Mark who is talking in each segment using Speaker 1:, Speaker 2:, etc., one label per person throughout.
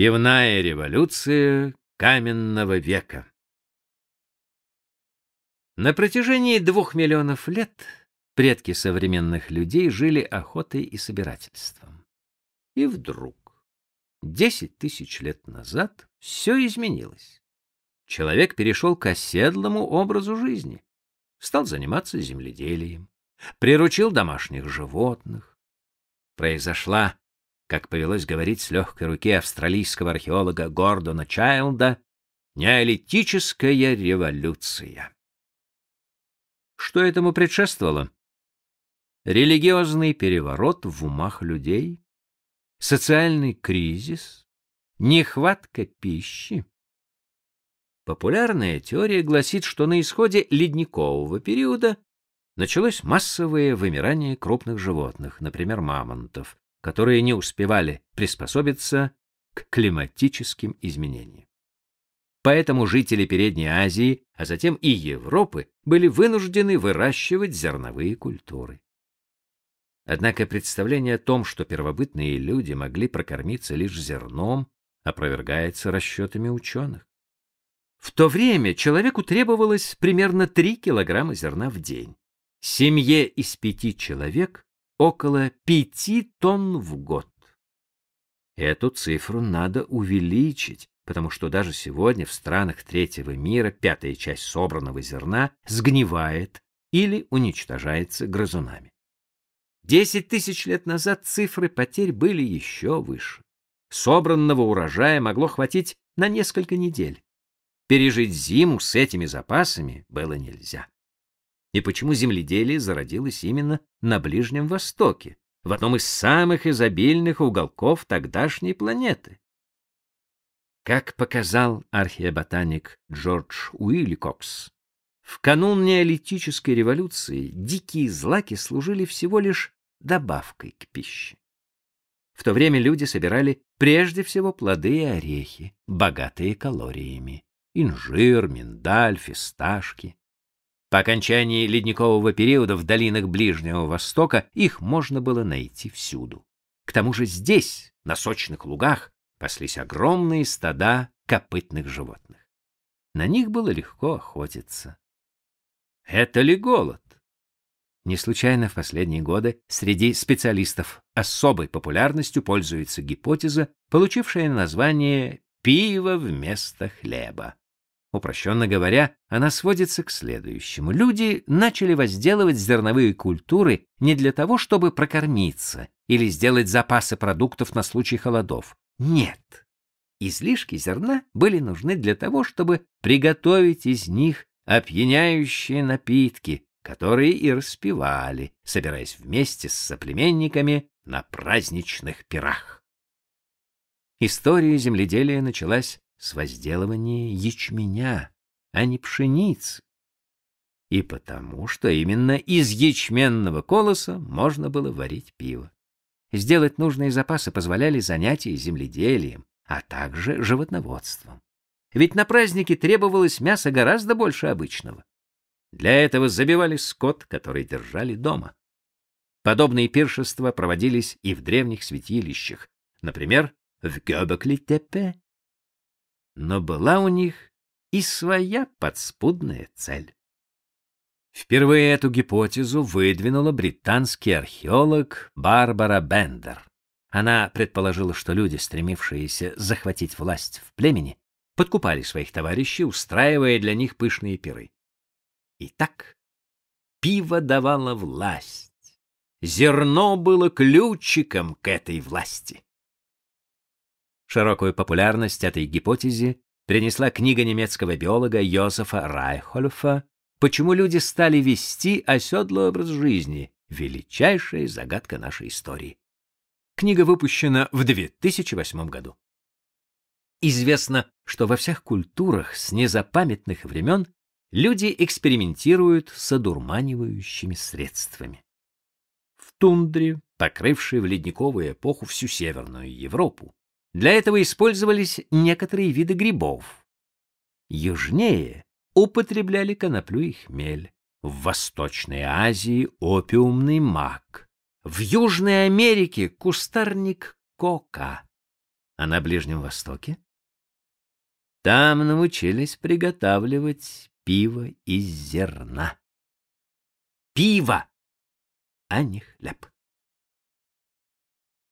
Speaker 1: Пивная революция каменного века. На протяжении двух миллионов лет предки современных людей жили охотой и собирательством. И вдруг, десять тысяч лет назад, все изменилось. Человек перешел к оседлому образу жизни, стал заниматься земледелием, приручил домашних животных. Произошла как повелось говорить с легкой руки австралийского археолога Гордона Чайлда, неолитическая революция. Что этому предшествовало? Религиозный переворот в умах людей, социальный кризис, нехватка пищи. Популярная теория гласит, что на исходе ледникового периода началось массовое вымирание крупных животных, например, мамонтов, которые не успевали приспособиться к климатическим изменениям. Поэтому жители Передней Азии, а затем и Европы, были вынуждены выращивать зерновые культуры. Однако представление о том, что первобытные люди могли прокормиться лишь зерном, опровергается расчетами ученых. В то время человеку требовалось примерно 3 килограмма зерна в день. Семье из пяти человек около пяти тонн в год. Эту цифру надо увеличить, потому что даже сегодня в странах третьего мира пятая часть собранного зерна сгнивает или уничтожается грызунами. Десять тысяч лет назад цифры потерь были еще выше. Собранного урожая могло хватить на несколько недель. Пережить зиму с этими запасами было нельзя и почему земледелие зародилось именно на Ближнем Востоке, в одном из самых изобильных уголков тогдашней планеты. Как показал археоботаник Джордж Уилликокс, в канун неолитической революции дикие злаки служили всего лишь добавкой к пище. В то время люди собирали прежде всего плоды и орехи, богатые калориями: инжир, миндаль, фисташки. По окончании ледникового периода в долинах Ближнего Востока их можно было найти всюду. К тому же здесь, на сочных лугах, паслись огромные стада копытных животных. На них было легко охотиться. Это ли голод? Не случайно в последние годы среди специалистов особой популярностью пользуется гипотеза, получившая название «пиво вместо хлеба». Упрощенно говоря, она сводится к следующему. Люди начали возделывать зерновые культуры не для того, чтобы прокормиться или сделать запасы продуктов на случай холодов. Нет. Излишки зерна были нужны для того, чтобы приготовить из них опьяняющие напитки, которые и распивали, собираясь вместе с соплеменниками на праздничных пирах. История земледелия началась с возделывания ячменя, а не пшеницы. И потому, что именно из ячменного колоса можно было варить пиво. Сделать нужные запасы позволяли занятия земледелием, а также животноводством. Ведь на праздники требовалось мясо гораздо больше обычного. Для этого забивали скот, который держали дома. Подобные пиршества проводились и в древних святилищах, например, в Гёбекли-Тепе но была у них и своя подспудная цель. Впервые эту гипотезу выдвинула британский археолог Барбара Бендер. Она предположила, что люди, стремившиеся захватить власть в племени, подкупали своих товарищей, устраивая для них пышные пиры. Итак, пиво давало власть. Зерно было ключиком к этой власти. Широкую популярность этой гипотезе принесла книга немецкого биолога Йозефа Райхольфа «Почему люди стали вести оседлый образ жизни? Величайшая загадка нашей истории». Книга выпущена в 2008 году. Известно, что во всех культурах с незапамятных времен люди экспериментируют с одурманивающими средствами. В тундре, покрывшей в ледниковую эпоху всю Северную Европу, для этого использовались некоторые виды грибов. Южнее употребляли коноплю и хмель. В Восточной Азии опиумный мак. В Южной Америке кустарник кока. А на Ближнем Востоке? Там научились приготавливать пиво из зерна. Пиво, а не хлеб.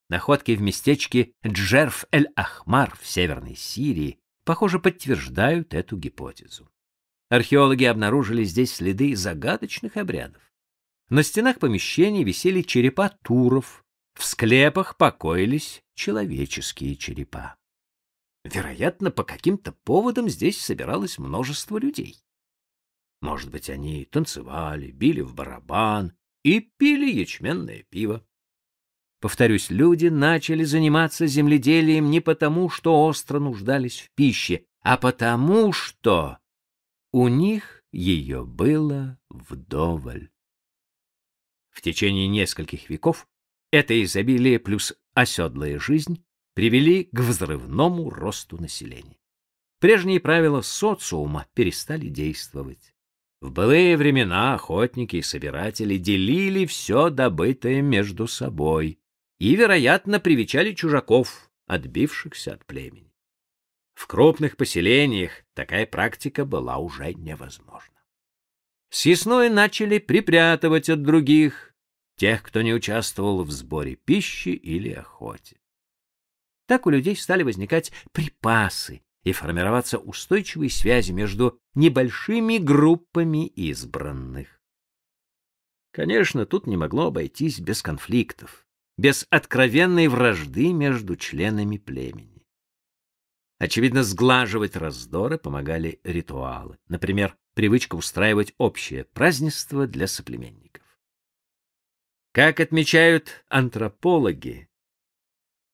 Speaker 1: Находки в местечке Джерф-эль-Ахмар в Северной Сирии, похоже, подтверждают эту гипотезу. Археологи обнаружили здесь следы загадочных обрядов. На стенах помещений висели черепа туров, в склепах покоились человеческие черепа. Вероятно, по каким-то поводам здесь собиралось множество людей. Может быть, они танцевали, били в барабан и пили ячменное пиво. Повторюсь, люди начали заниматься земледелием не потому, что остро нуждались в пище, а потому что у них ее было вдоволь. В течение нескольких веков это изобилие плюс оседлая жизнь привели к взрывному росту населения. Прежние правила социума перестали действовать. В былые времена охотники и собиратели делили все добытое между собой и, вероятно, привечали чужаков, отбившихся от племени. В крупных поселениях такая практика была уже невозможна. Съестное начали припрятывать от других, тех, кто не участвовал в сборе пищи или охоте. Так у людей стали возникать припасы и формироваться устойчивые связи между небольшими группами избранных. Конечно, тут не могло обойтись без конфликтов, без откровенной вражды между членами племени. Очевидно, сглаживать раздоры помогали ритуалы, например, привычка устраивать общее празднество для соплеменников. Как отмечают антропологи,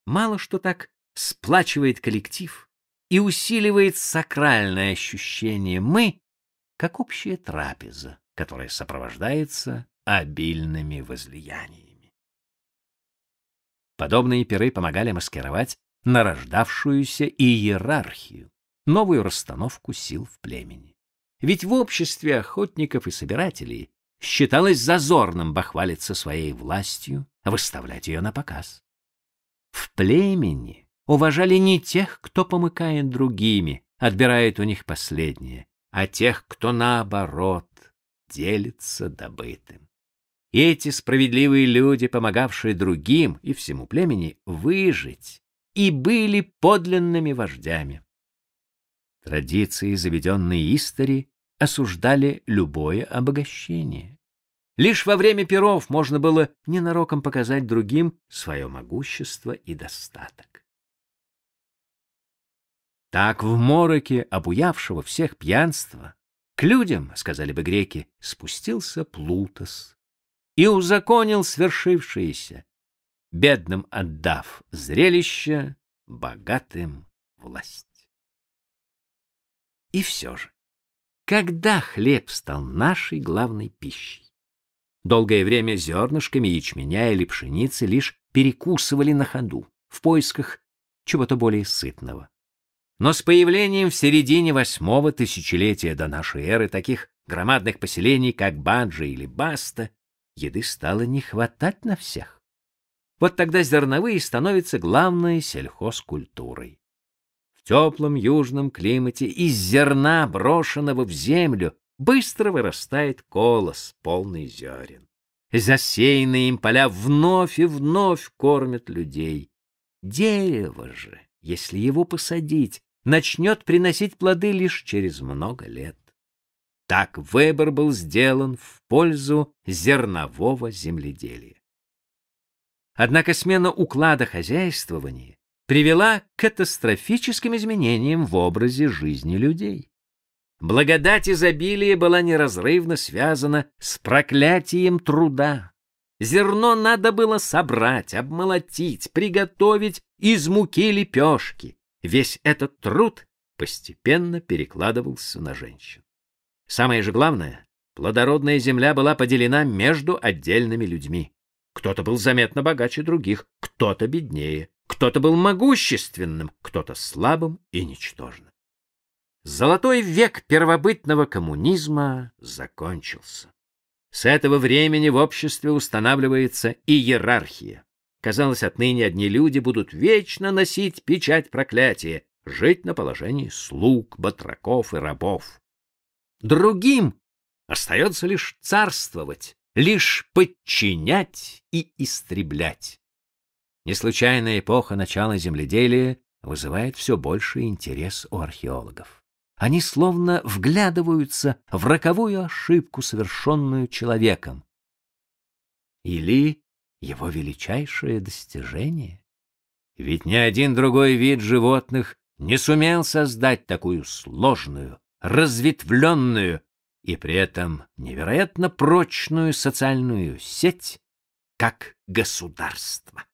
Speaker 1: мало что так сплачивает коллектив и усиливает сакральное ощущение «мы», как общая трапеза, которая сопровождается обильными возлияниями. Подобные пиры помогали маскировать нарождавшуюся иерархию, новую расстановку сил в племени. Ведь в обществе охотников и собирателей считалось зазорным бахвалиться своей властью, выставлять ее на показ. В племени уважали не тех, кто помыкает другими, отбирает у них последнее, а тех, кто наоборот делится добытым. И эти справедливые люди, помогавшие другим и всему племени выжить, и были подлинными вождями. Традиции, заведенные истори, осуждали любое обогащение. Лишь во время перов можно было ненароком показать другим свое могущество и достаток. Так в мороке обуявшего всех пьянства к людям, сказали бы греки, спустился Плутос и узаконил свершившееся, бедным отдав зрелище, богатым власть. И все же, когда хлеб стал нашей главной пищей, Долгое время зернышками ячменя или пшеницы лишь перекусывали на ходу, в поисках чего-то более сытного. Но с появлением в середине восьмого тысячелетия до нашей эры таких громадных поселений, как Баджи или Баста, еды стало не хватать на всех. Вот тогда зерновые становятся главной сельхозкультурой. В теплом южном климате из зерна, брошенного в землю, быстро вырастает колос, полный зерен. Засеянные им поля вновь и вновь кормят людей. Дерево же, если его посадить, начнет приносить плоды лишь через много лет. Так выбор был сделан в пользу зернового земледелия. Однако смена уклада хозяйствования привела к катастрофическим изменениям в образе жизни людей. Благодать изобилия была неразрывно связана с проклятием труда. Зерно надо было собрать, обмолотить, приготовить из муки лепешки. Весь этот труд постепенно перекладывался на женщин. Самое же главное, плодородная земля была поделена между отдельными людьми. Кто-то был заметно богаче других, кто-то беднее, кто-то был могущественным, кто-то слабым и ничтожным. Золотой век первобытного коммунизма закончился. С этого времени в обществе устанавливается иерархия. Казалось, отныне одни люди будут вечно носить печать проклятия, жить на положении слуг, батраков и рабов. Другим остается лишь царствовать, лишь подчинять и истреблять. Неслучайная эпоха начала земледелия вызывает все больший интерес у археологов. Они словно вглядываются в роковую ошибку, совершенную человеком. Или его величайшее достижение? Ведь ни один другой вид животных не сумел создать такую сложную, разветвленную и при этом невероятно прочную социальную сеть, как государство.